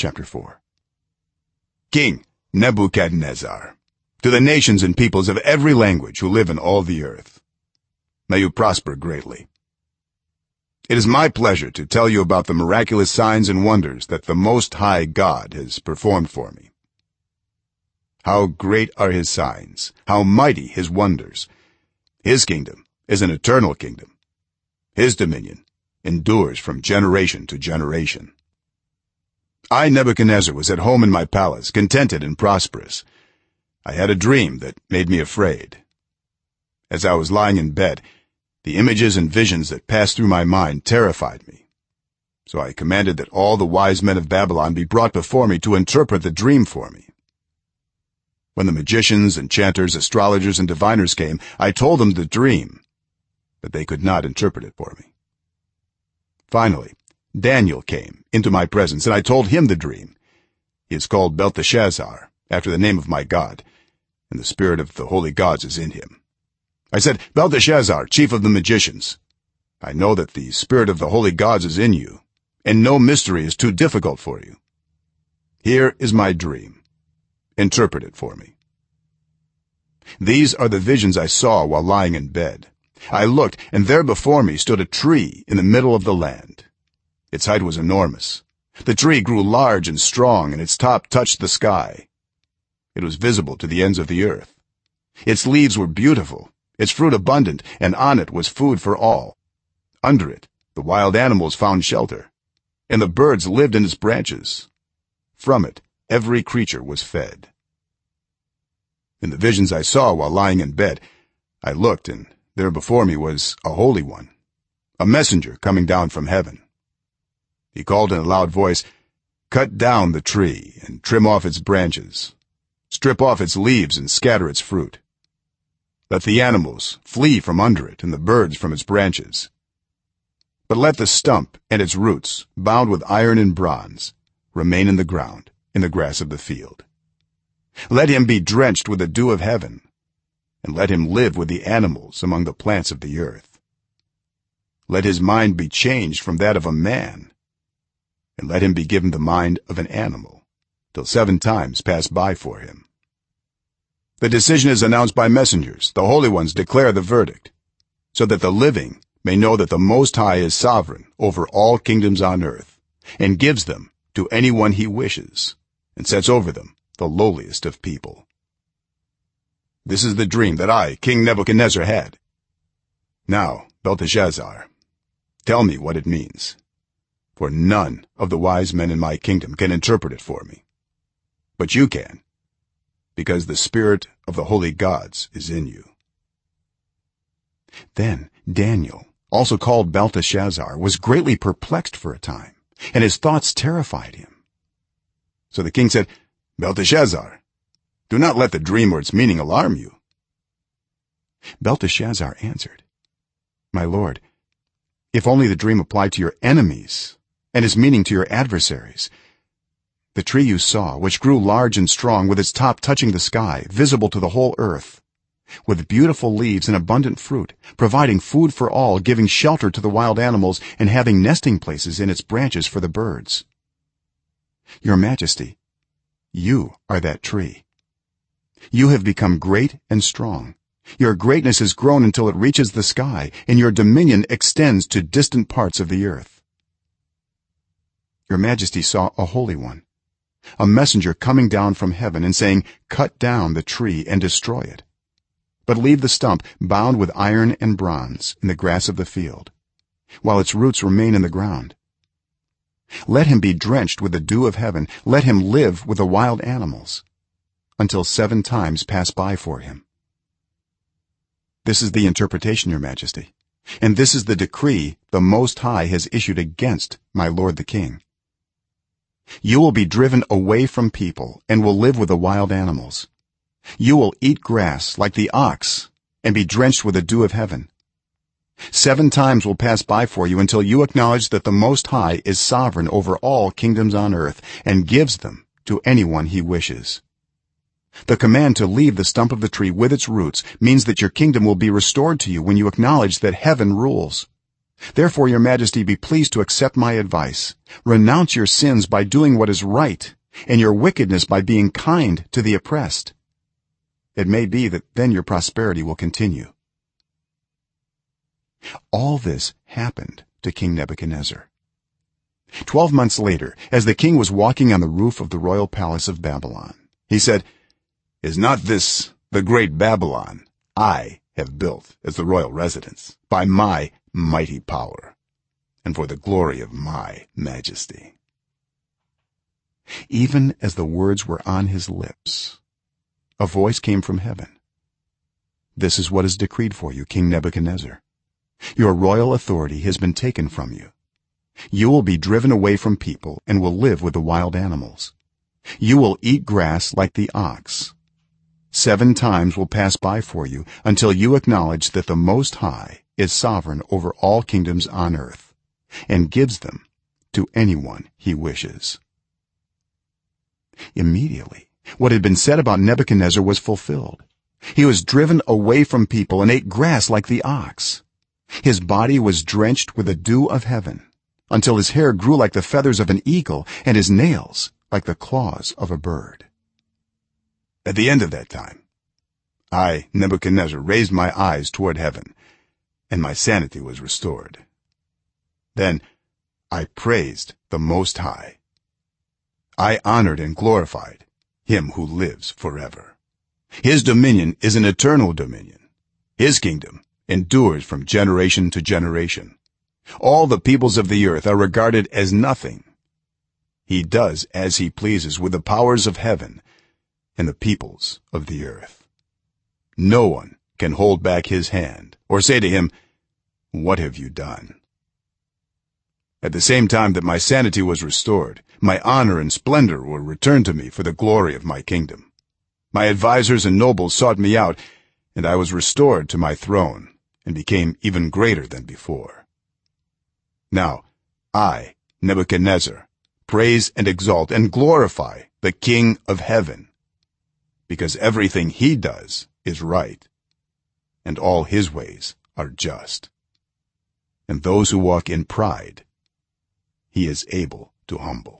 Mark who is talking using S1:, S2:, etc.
S1: chapter 4 king nebuchadnezzar. To the nations and peoples of every language who live in all the earth. May you prosper greatly. It is my pleasure to tell you about the miraculous signs and wonders that the most high god has performed for me. How great are his signs. How mighty his wonders. His kingdom is an eternal kingdom. His dominion endures from generation to generation i nebuchadnezzar was at home in my palace contented and prosperous. I had a dream that made me afraid. As i was lying in bed the images and visions that passed through my mind terrified me. So i commanded that all the wise men of babylon be brought before me to interpret the dream for me. When the magicians enchanters astrologers and diviners came i told them the dream but they could not interpret it for me. Finally daniel came into my presence and i told him the dream. He is called belteshazzar after the name of my god and the spirit of the holy gods is in him. I said belteshazzar chief of the magicians i know that the spirit of the holy gods is in you and no mystery is too difficult for you. Here is my dream. Interpret it for me. These are the visions i saw while lying in bed. I looked and there before me stood a tree in the middle of the land its height was enormous. The tree grew large and strong and its top touched the sky. It was visible to the ends of the earth. Its leaves were beautiful its fruit abundant and on it was food for all. Under it the wild animals found shelter and the birds lived in its branches. From it every creature was fed. In the visions i saw while lying in bed i looked and there before me was a holy one a messenger coming down from heaven he called in a loud voice cut down the tree and trim off its branches. Strip off its leaves and scatter its fruit. Let the animals flee from under it and the birds from its branches. But let the stump and its roots bound with iron and bronze remain in the ground in the grass of the field. Let him be drenched with the dew of heaven and let him live with the animals among the plants of the earth. Let his mind be changed from that of a man and let him be given the mind of an animal till seven times pass by for him. The decision is announced by messengers. The holy ones declare the verdict so that the living may know that the most high is sovereign over all kingdoms on earth and gives them to anyone he wishes and sets over them the lowliest of people. This is the dream that i king nebuchadnezzar had. Now belteshazzar tell me what it means for none of the wise men in my kingdom can interpret it for me. But you can because the spirit of the holy gods is in you. Then daniel also called belteshazzar was greatly perplexed for a time and his thoughts terrified him. So the king said belteshazzar do not let the dream or its meaning alarm you. Belteshazzar answered my lord if only the dream applied to your enemies and its meaning to your adversaries. The tree you saw which grew large and strong with its top touching the sky visible to the whole earth with beautiful leaves and abundant fruit providing food for all giving shelter to the wild animals and having nesting places in its branches for the birds. Your majesty you are that tree. You have become great and strong. Your greatness has grown until it reaches the sky and your dominion extends to distant parts of the earth your majesty saw a holy one a messenger coming down from heaven and saying cut down the tree and destroy it. But leave the stump bound with iron and bronze in the grass of the field while its roots remain in the ground. Let him be drenched with the dew of heaven. Let him live with the wild animals until seven times pass by for him. This is the interpretation your majesty and this is the decree the most high has issued against my lord the king you will be driven away from people and will live with the wild animals. You will eat grass like the ox and be drenched with the dew of heaven. Seven times will pass by for you until you acknowledge that the most high is sovereign over all kingdoms on earth and gives them to anyone he wishes. The command to leave the stump of the tree with its roots means that your kingdom will be restored to you when you acknowledge that heaven rules therefore your majesty be pleased to accept my advice. Renounce your sins by doing what is right and your wickedness by being kind to the oppressed. It may be that then your prosperity will continue. All this happened to king nebuchadnezzar. 12 months later as the king was walking on the roof of the royal palace of babylon he said is not this the great babylon i have built as the royal residence by my mighty power and for the glory of my majesty. Even as the words were on his lips a voice came from heaven. This is what is decreed for you king nebuchadnezzar. Your royal authority has been taken from you. You will be driven away from people and will live with the wild animals. You will eat grass like the ox. 7 times will pass by for you until you acknowledge that the most high is sovereign over all kingdoms on earth and gives them to anyone he wishes. Immediately what had been said about nebuchadnezzar was fulfilled. He was driven away from people and ate grass like the ox. His body was drenched with the dew of heaven until his hair grew like the feathers of an eagle and his nails like the claws of a bird. At the end of that time i nebuchadnezzar raised my eyes toward heaven and my sanity was restored. Then i praised the most high. I honored and glorified him who lives forever. His dominion is an eternal dominion. His kingdom endures from generation to generation. All the peoples of the earth are regarded as nothing. He does as he pleases with the powers of heaven and the peoples of the earth. No one can hold back his hand or say to him what have you done? At the same time that my sanity was restored my honor and splendor were returned to me for the glory of my kingdom. My advisers and nobles sought me out and i was restored to my throne and became even greater than before. Now i nebuchadnezzar praise and exalt and glorify the king of heaven because everything he does is right and all his ways are just. And those who walk in pride he is able to humble